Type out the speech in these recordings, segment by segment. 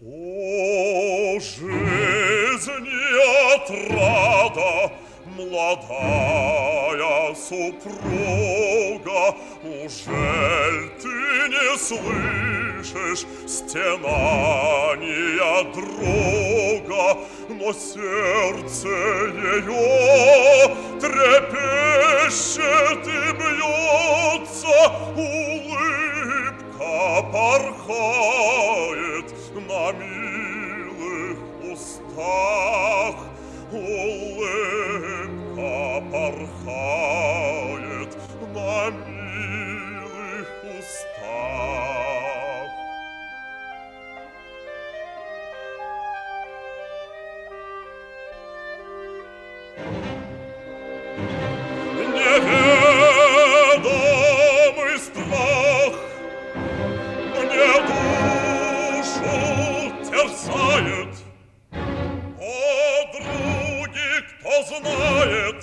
О, жизни отрада, молодая супруга, Ужель ты не слышишь стенания друга, Но сердце ее трепещет и бьется, Улыбка порхает милых устах. Страх мне душу терзает. Подруги, кто знает,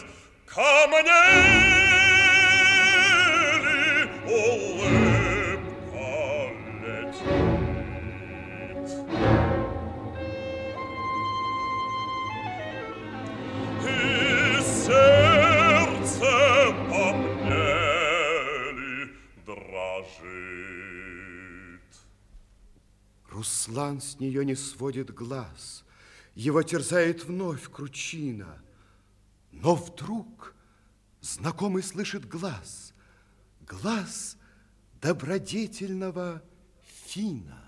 Руслан с нее не сводит глаз. Его терзает вновь кручина. Но вдруг знакомый слышит глаз. Глаз добродетельного Фина.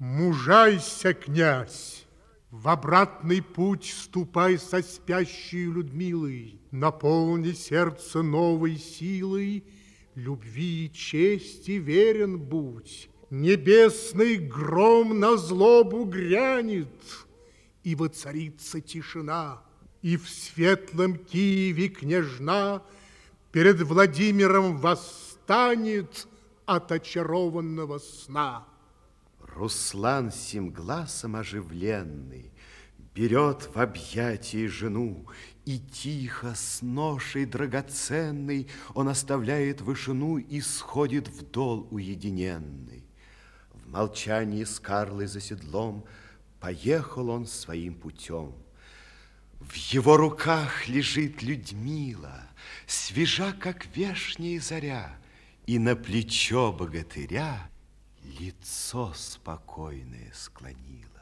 Мужайся, князь, в обратный путь ступай со спящей Людмилой, наполни сердце новой силой, любви и чести верен будь. Небесный гром на злобу грянет, и воцарится тишина, и в светлом Киеве княжна перед Владимиром восстанет от очарованного сна. Руслан сим глазом оживленный Берет в объятии жену И тихо с ношей драгоценной Он оставляет вышину И сходит в дол уединенный. В молчании с Карлой за седлом Поехал он своим путем. В его руках лежит Людмила, Свежа, как вешняя заря, И на плечо богатыря Лицо спокойное склонила.